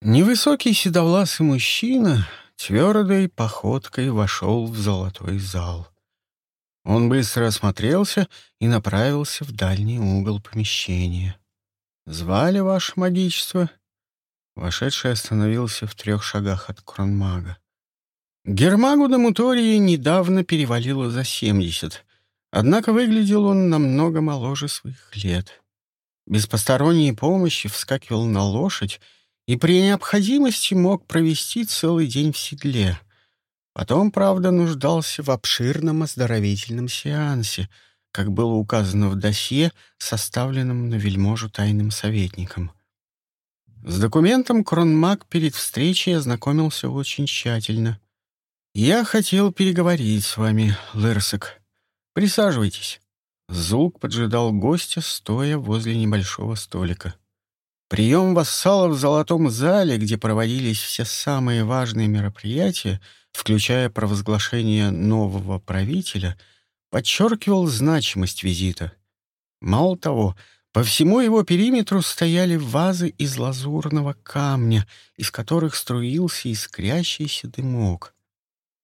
Невысокий седовласый мужчина твердой походкой вошел в золотой зал. Он быстро осмотрелся и направился в дальний угол помещения. «Звали ваше магичество?» Вошедший остановился в трех шагах от кронмага. Гермагу де Мутории недавно перевалило за семьдесят, однако выглядел он намного моложе своих лет. Без посторонней помощи вскакивал на лошадь и при необходимости мог провести целый день в седле. Потом, правда, нуждался в обширном оздоровительном сеансе, как было указано в досье, составленном на вельможу тайным советником. С документом Кронмаг перед встречей ознакомился очень тщательно. «Я хотел переговорить с вами, Лырсок. Присаживайтесь». Зулк поджидал гостя, стоя возле небольшого столика. Прием вассалов в Золотом зале, где проводились все самые важные мероприятия, включая провозглашение нового правителя, подчеркивал значимость визита. Мало того, по всему его периметру стояли вазы из лазурного камня, из которых струился искрящийся дымок.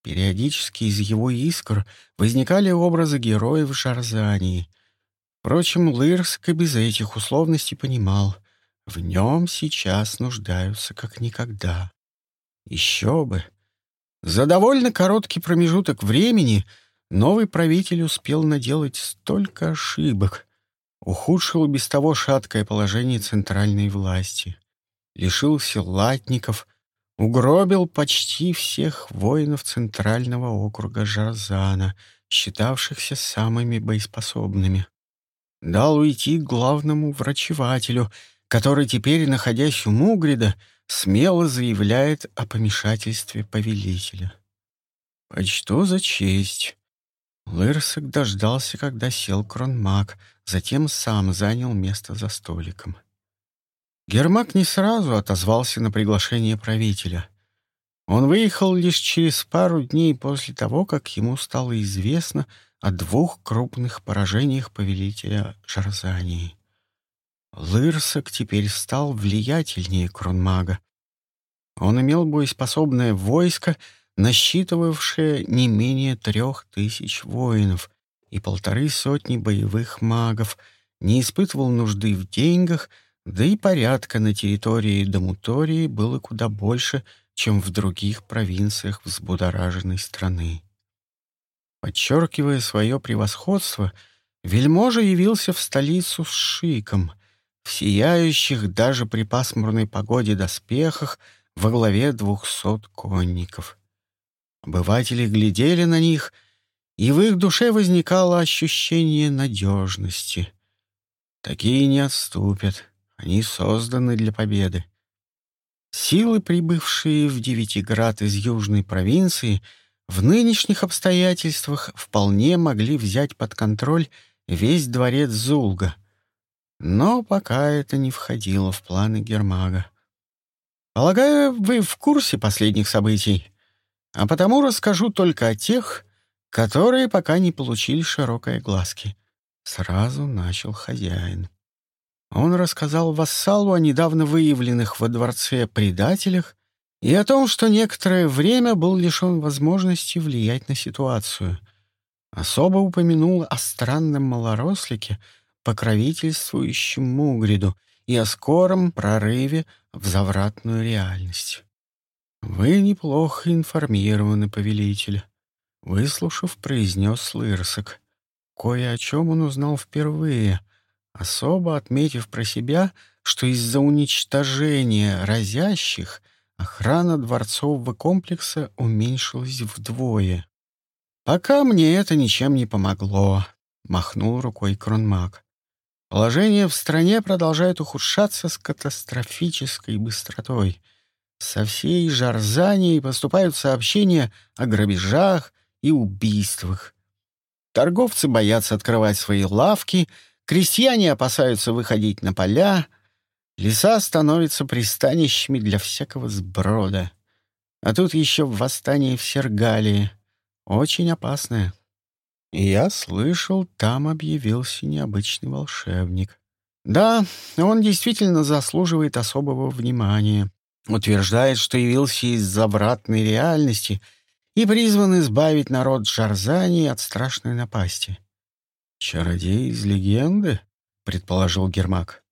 Периодически из его искр возникали образы героев Жарзании. Впрочем, Лырск и без этих условностей понимал — в нем сейчас нуждаются как никогда. Еще бы! За довольно короткий промежуток времени новый правитель успел наделать столько ошибок, ухудшил без того шаткое положение центральной власти, лишился латников, угробил почти всех воинов центрального округа Жарзана, считавшихся самыми боеспособными. Дал уйти главному врачевателю — который теперь, находясь у Мугрида, смело заявляет о помешательстве повелителя. Почто за честь. Лырсок дождался, когда сел кронмаг, затем сам занял место за столиком. Гермак не сразу отозвался на приглашение правителя. Он выехал лишь через пару дней после того, как ему стало известно о двух крупных поражениях повелителя Жарзании. Лырсок теперь стал влиятельнее Кронмага. Он имел боеспособное войско, насчитывавшее не менее трех тысяч воинов и полторы сотни боевых магов, не испытывал нужды в деньгах, да и порядка на территории Дамутории было куда больше, чем в других провинциях взбудораженной страны. Подчеркивая свое превосходство, вельможа явился в столицу с шиком — в сияющих даже при пасмурной погоде доспехах во главе двухсот конников. Обыватели глядели на них, и в их душе возникало ощущение надежности. Такие не отступят, они созданы для победы. Силы, прибывшие в Девятиград из южной провинции, в нынешних обстоятельствах вполне могли взять под контроль весь дворец Зулга — но пока это не входило в планы Гермага. Полагаю, вы в курсе последних событий, а потому расскажу только о тех, которые пока не получили широкой глазки. Сразу начал хозяин. Он рассказал вассалу о недавно выявленных во дворце предателях и о том, что некоторое время был лишен возможности влиять на ситуацию. Особо упомянул о странном малорослике — покровительствующим Мугриду и о скором прорыве в завратную реальность. «Вы неплохо информированы, повелитель», — выслушав, произнес Лырсок. Кое о чем он узнал впервые, особо отметив про себя, что из-за уничтожения разящих охрана дворцового комплекса уменьшилась вдвое. «Пока мне это ничем не помогло», — махнул рукой Кронмаг. Положение в стране продолжает ухудшаться с катастрофической быстротой. Со всей Жарзании поступают сообщения о грабежах и убийствах. Торговцы боятся открывать свои лавки, крестьяне опасаются выходить на поля, леса становятся пристанищами для всякого сброда. А тут еще восстание в Сергалии. Очень опасное. Я слышал, там объявился необычный волшебник. Да, он действительно заслуживает особого внимания. Утверждает, что явился из забратной реальности и призван избавить народ Джарзани от страшной напасти. «Чародей из легенды?» — предположил Гермак.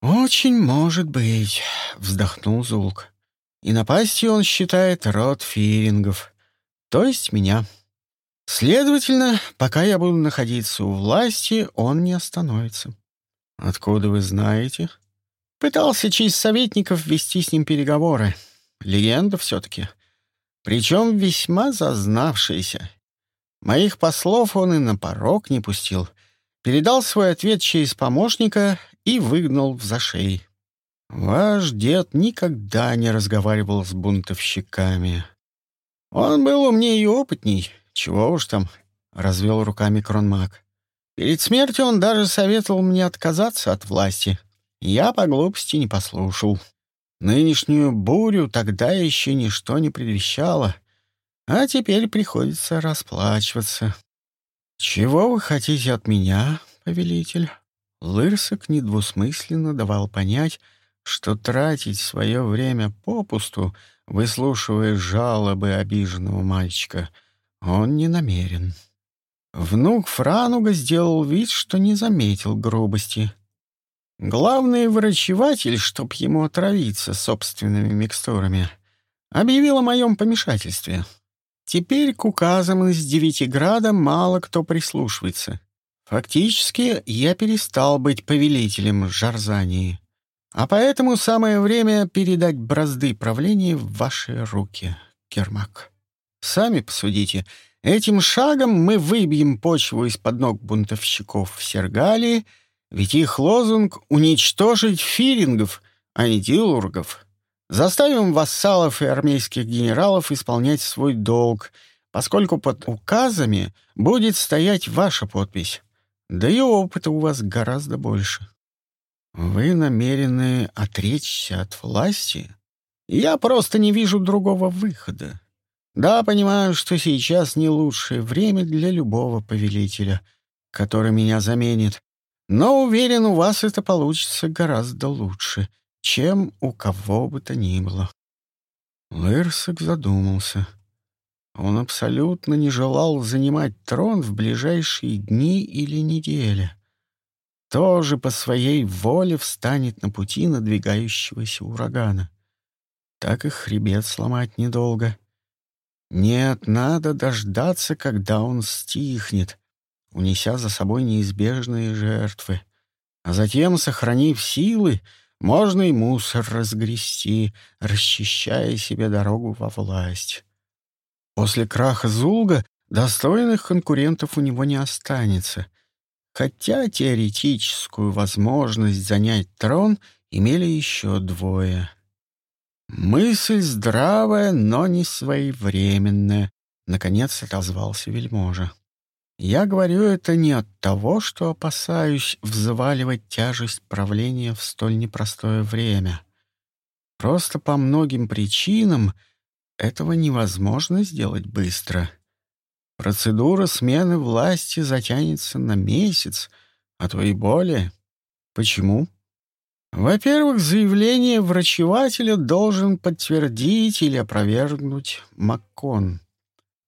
«Очень может быть», — вздохнул Зулк. «И напастью он считает род фирингов, то есть меня. Следовательно, пока я буду находиться у власти, он не остановится». «Откуда вы знаете?» Пытался через советников вести с ним переговоры. Легенда все-таки. Причем весьма зазнавшаяся. Моих послов он и на порог не пустил. Передал свой ответ через помощника и выгнал в зашей. Ваш дед никогда не разговаривал с бунтовщиками. Он был умнее и опытней. Чего уж там, — развел руками Кронмак. Перед смертью он даже советовал мне отказаться от власти. Я по глупости не послушал. Нынешнюю бурю тогда еще ничто не предвещало, а теперь приходится расплачиваться. «Чего вы хотите от меня, повелитель?» Лырсок недвусмысленно давал понять, что тратить свое время попусту, выслушивая жалобы обиженного мальчика, он не намерен. Внук Франуга сделал вид, что не заметил грубости. Главный врачеватель, чтоб ему отравиться собственными микстурами, объявил о моем помешательстве. Теперь к указам из Девятиграда мало кто прислушивается. Фактически я перестал быть повелителем Жарзании, а поэтому самое время передать бразды правления в ваши руки, Кермак. Сами посудите, этим шагом мы выбьем почву из-под ног бунтовщиков в Сергалии — ведь их лозунг — уничтожить фирингов, а не дилургов. Заставим вассалов и армейских генералов исполнять свой долг, поскольку под указами будет стоять ваша подпись. Да и опыта у вас гораздо больше. Вы намерены отречься от власти? Я просто не вижу другого выхода. Да, понимаю, что сейчас не лучшее время для любого повелителя, который меня заменит, но уверен, у вас это получится гораздо лучше, чем у кого бы то ни было. Лэрсик задумался. Он абсолютно не желал занимать трон в ближайшие дни или недели. Тоже по своей воле встанет на пути надвигающегося урагана. Так и хребет сломать недолго. Нет, надо дождаться, когда он стихнет, унеся за собой неизбежные жертвы. А затем, сохранив силы, можно и мусор разгрести, расчищая себе дорогу во власть. После краха Зулга достойных конкурентов у него не останется, хотя теоретическую возможность занять трон имели еще двое. «Мысль здравая, но не своевременная», — наконец отозвался вельможа. Я говорю это не от того, что опасаюсь взваливать тяжесть правления в столь непростое время. Просто по многим причинам этого невозможно сделать быстро. Процедура смены власти затянется на месяц, а то и более. Почему? Во-первых, заявление врачевателя должен подтвердить или опровергнуть Маккон.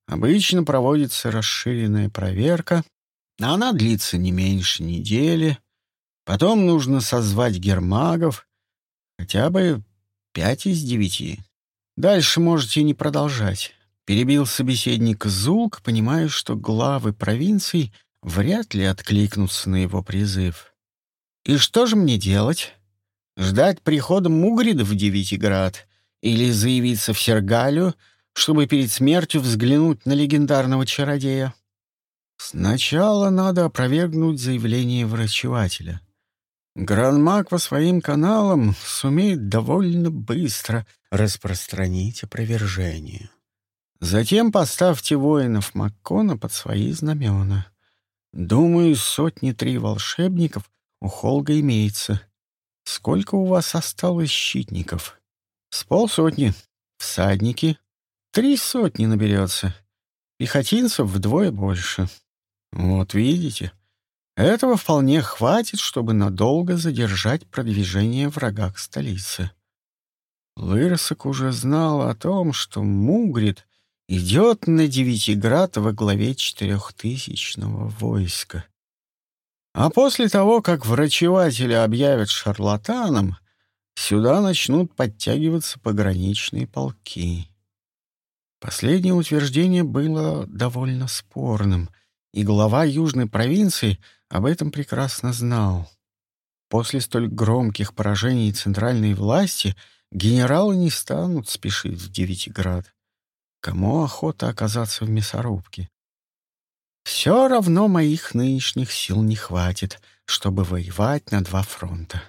Обычно проводится расширенная проверка, она длится не меньше недели. Потом нужно созвать гермагов, хотя бы пять из девяти. Дальше можете не продолжать. Перебил собеседник Зулк, понимая, что главы провинций вряд ли откликнутся на его призыв. «И что же мне делать? Ждать прихода Мугрида в Девятиград или заявиться в Сергалю — чтобы перед смертью взглянуть на легендарного чародея. Сначала надо опровергнуть заявление врачевателя. Гранмаг по своим каналам сумеет довольно быстро распространить опровержение. Затем поставьте воинов Маккона под свои знамена. Думаю, сотни-три волшебников у Холга имеется. Сколько у вас осталось щитников? С полсотни. Всадники Три сотни наберется. Пехотинцев вдвое больше. Вот видите, этого вполне хватит, чтобы надолго задержать продвижение врага к столице. Лырсок уже знал о том, что Мугрид идет на Девятиград во главе четырехтысячного войска. А после того, как врачевателя объявят шарлатаном, сюда начнут подтягиваться пограничные полки. Последнее утверждение было довольно спорным, и глава южной провинции об этом прекрасно знал. После столь громких поражений центральной власти генералы не станут спешить в Девятиград. Кому охота оказаться в мясорубке? Все равно моих нынешних сил не хватит, чтобы воевать на два фронта.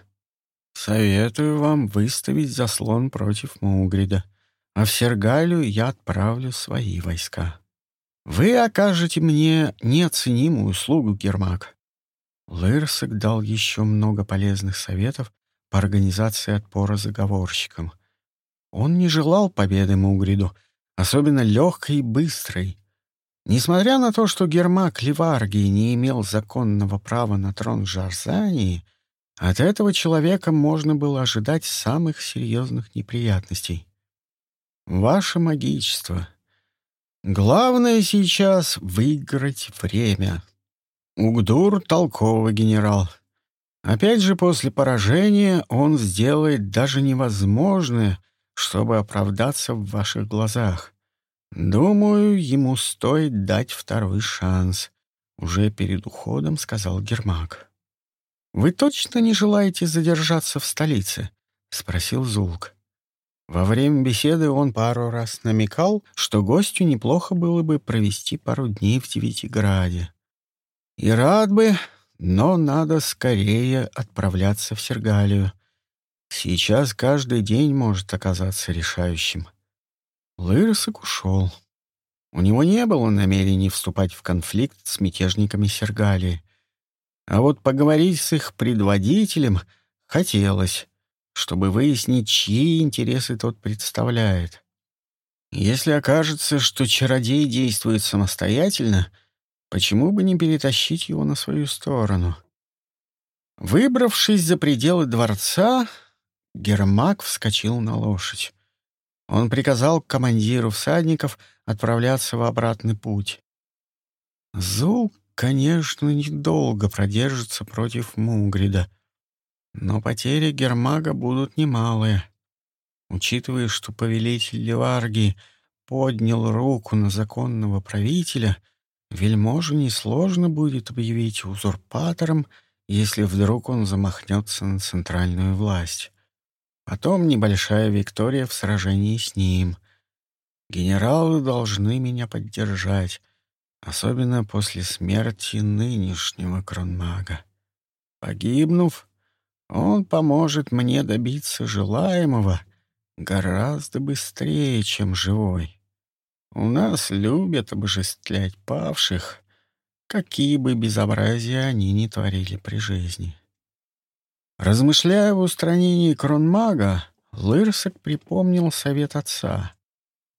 Советую вам выставить заслон против Мугрида, а в Сергалию я отправлю свои войска. Вы окажете мне неоценимую услугу, Гермак. Лырсек дал еще много полезных советов по организации отпора заговорщикам. Он не желал победы Мугриду, особенно легкой и быстрой. Несмотря на то, что Гермак Ливаргии не имел законного права на трон Жарзании, от этого человека можно было ожидать самых серьезных неприятностей. «Ваше магичество, главное сейчас — выиграть время», Угдур — толковый генерал. Опять же, после поражения он сделает даже невозможное, чтобы оправдаться в ваших глазах. Думаю, ему стоит дать второй шанс. Уже перед уходом сказал Гермак. «Вы точно не желаете задержаться в столице?» — спросил Зулк. Во время беседы он пару раз намекал, что гостю неплохо было бы провести пару дней в Девятиграде. И рад бы, но надо скорее отправляться в Сергалию. Сейчас каждый день может оказаться решающим. Лырсок ушел. У него не было намерений вступать в конфликт с мятежниками Сергалии. А вот поговорить с их предводителем хотелось, чтобы выяснить, чьи интересы тот представляет. Если окажется, что чародей действует самостоятельно — Почему бы не перетащить его на свою сторону? Выбравшись за пределы дворца, Гермак вскочил на лошадь. Он приказал командиру всадников отправляться в обратный путь. Зул, конечно, недолго продержится против Мугрида, но потери Гермага будут немалые. Учитывая, что повелитель Леварги поднял руку на законного правителя — Вельможу несложно будет объявить узурпатором, если вдруг он замахнется на центральную власть. Потом небольшая виктория в сражении с ним. Генералы должны меня поддержать, особенно после смерти нынешнего кронмага. Погибнув, он поможет мне добиться желаемого гораздо быстрее, чем живой. У нас любят обожествлять павших, какие бы безобразия они ни творили при жизни. Размышляя в устранении кронмага, Лырсок припомнил совет отца.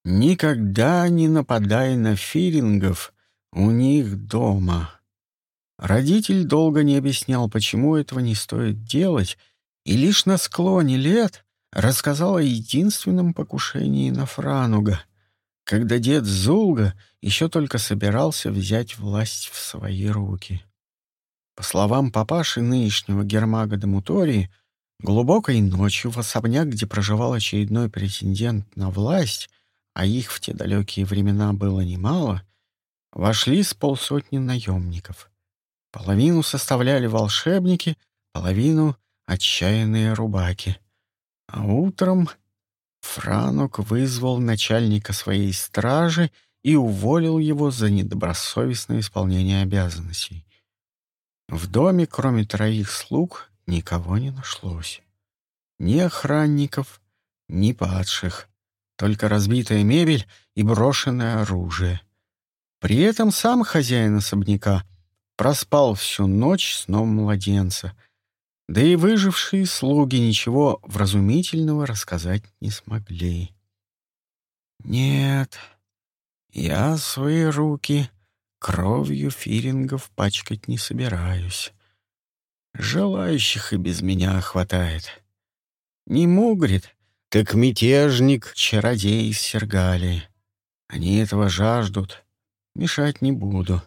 «Никогда не нападай на фирингов у них дома». Родитель долго не объяснял, почему этого не стоит делать, и лишь на склоне лет рассказал о единственном покушении на Франуга — когда дед Зулга еще только собирался взять власть в свои руки. По словам папаши нынешнего Гермага де Мутории, глубокой ночью в особняк, где проживал очередной претендент на власть, а их в те далекие времена было немало, вошли с полсотни наемников. Половину составляли волшебники, половину — отчаянные рубаки. А утром Франок вызвал начальника своей стражи и уволил его за недобросовестное исполнение обязанностей. В доме, кроме троих слуг, никого не нашлось. Ни охранников, ни падших, только разбитая мебель и брошенное оружие. При этом сам хозяин особняка проспал всю ночь сном младенца — да и выжившие слуги ничего вразумительного рассказать не смогли. Нет, я свои руки кровью фирингов пачкать не собираюсь. Желающих и без меня хватает. Не Мугрид, так мятежник — чародей из Сергалии. Они этого жаждут. Мешать не буду.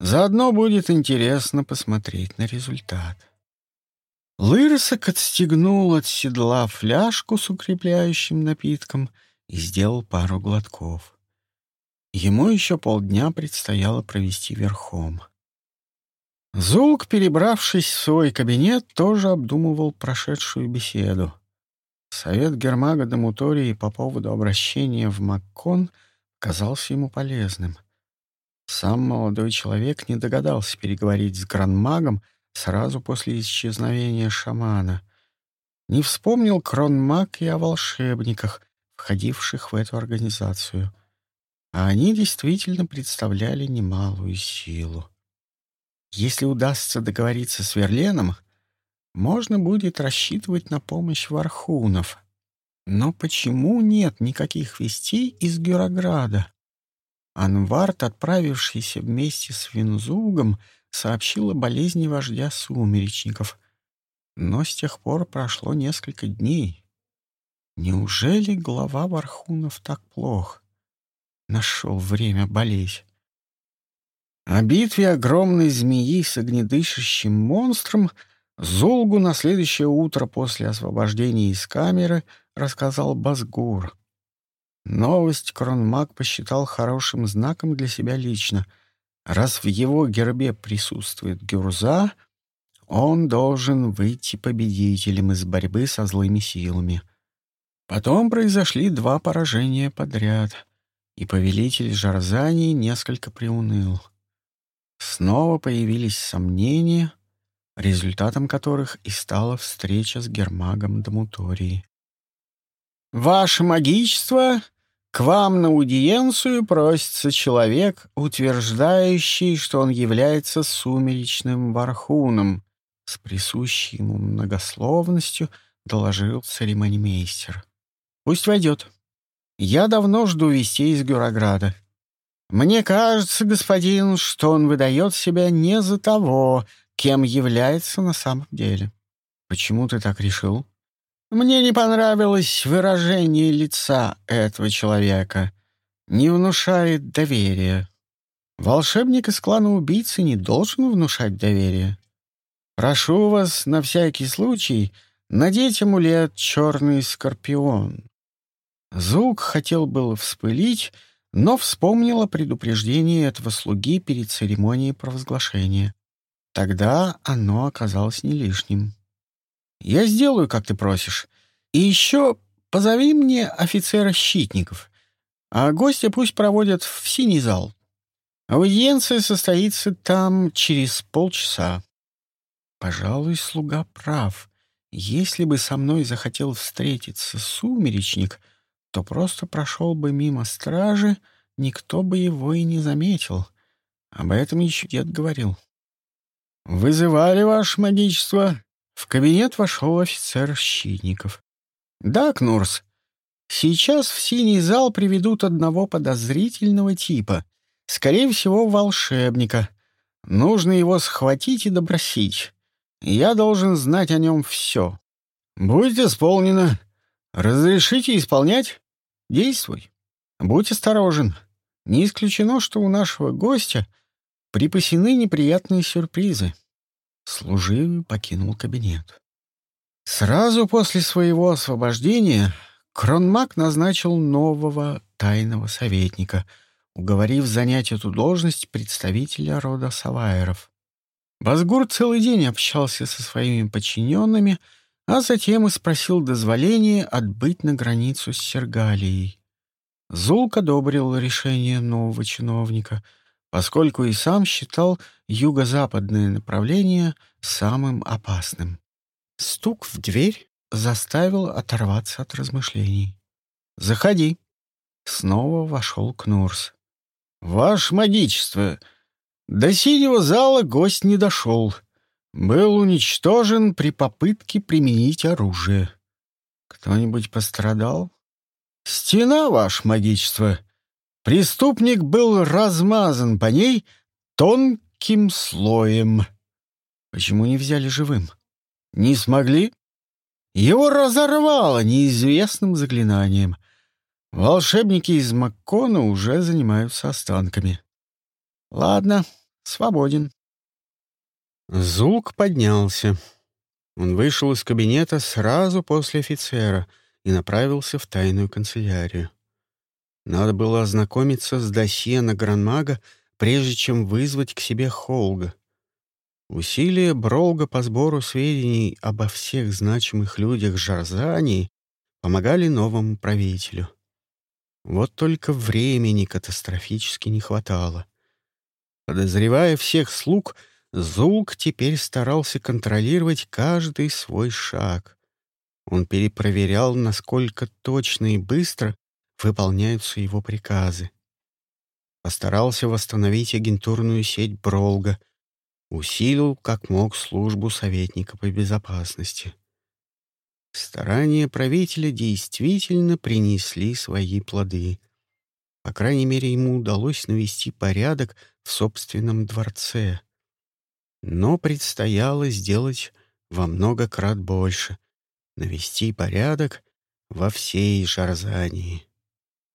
Заодно будет интересно посмотреть на результат. Лырсок отстегнул от седла фляжку с укрепляющим напитком и сделал пару глотков. Ему еще полдня предстояло провести верхом. Зулк, перебравшись в свой кабинет, тоже обдумывал прошедшую беседу. Совет Гермага Дамутории по поводу обращения в Маккон казался ему полезным. Сам молодой человек не догадался переговорить с Гранмагом сразу после исчезновения шамана. Не вспомнил Кронмаг и о волшебниках, входивших в эту организацию. А они действительно представляли немалую силу. Если удастся договориться с Верленом, можно будет рассчитывать на помощь Вархунов. Но почему нет никаких вестей из Гюрограда? Анвард, отправившийся вместе с Винзугом, сообщил о болезни вождя сумеречников. Но с тех пор прошло несколько дней. Неужели глава Вархунов так плох? Нашел время болеть. О битве огромной змеи с огнедышащим монстром — Зулгу на следующее утро после освобождения из камеры рассказал Базгур. Новость Кронмаг посчитал хорошим знаком для себя лично. Раз в его гербе присутствует Гюрза, он должен выйти победителем из борьбы со злыми силами. Потом произошли два поражения подряд, и повелитель Жарзани несколько приуныл. Снова появились сомнения — результатом которых и стала встреча с Гермагом Дамутории. «Ваше магичество, к вам на аудиенцию просится человек, утверждающий, что он является сумеречным вархуном», с присущей ему многословностью доложил церемонимейстер. «Пусть войдет. Я давно жду вестей из Гюрограда. Мне кажется, господин, что он выдает себя не за того, кем является на самом деле. Почему ты так решил? Мне не понравилось выражение лица этого человека. Не внушает доверия. Волшебник из клана убийцы не должен внушать доверие. Прошу вас на всякий случай надеть амулет «Черный скорпион». Зук хотел было вспылить, но вспомнил о предупреждении этого слуги перед церемонией провозглашения. Тогда оно оказалось не лишним. «Я сделаю, как ты просишь. И еще позови мне офицера щитников, а гостя пусть проводят в синий зал. Аудиенция состоится там через полчаса». Пожалуй, слуга прав. Если бы со мной захотел встретиться сумеречник, то просто прошел бы мимо стражи, никто бы его и не заметил. Об этом еще дед говорил. «Вызывали, ваше магичество?» В кабинет вошел офицер Щитников. «Да, Кнурс. Сейчас в синий зал приведут одного подозрительного типа. Скорее всего, волшебника. Нужно его схватить и допросить. Я должен знать о нем все. Будет исполнено. Разрешите исполнять? Действуй. Будь осторожен. Не исключено, что у нашего гостя — припасены неприятные сюрпризы. Служивый покинул кабинет. Сразу после своего освобождения Кронмак назначил нового тайного советника, уговорив занять эту должность представителя рода Савайеров. Базгур целый день общался со своими подчиненными, а затем и спросил дозволения отбыть на границу с Сергалией. Зулк одобрил решение нового чиновника — поскольку и сам считал юго-западное направление самым опасным. Стук в дверь заставил оторваться от размышлений. «Заходи». Снова вошел Кнурс. «Ваше магичество, до синего зала гость не дошел. Был уничтожен при попытке применить оружие. Кто-нибудь пострадал?» «Стена, ваше магичество!» Преступник был размазан по ней тонким слоем. Почему не взяли живым? Не смогли? Его разорвало неизвестным заклинанием. Волшебники из Маккона уже занимаются останками. Ладно, свободен. Зулк поднялся. Он вышел из кабинета сразу после офицера и направился в тайную канцелярию. Надо было ознакомиться с досье на Гранмага, прежде чем вызвать к себе Холга. Усилия Бролга по сбору сведений обо всех значимых людях Жарзании помогали новому правителю. Вот только времени катастрофически не хватало. Подозревая всех слуг, Зулк теперь старался контролировать каждый свой шаг. Он перепроверял, насколько точно и быстро выполняются его приказы. Постарался восстановить агентурную сеть Бролга, усилил как мог службу советника по безопасности. Старания правителя действительно принесли свои плоды. По крайней мере, ему удалось навести порядок в собственном дворце. Но предстояло сделать во много крат больше — навести порядок во всей Жарзании.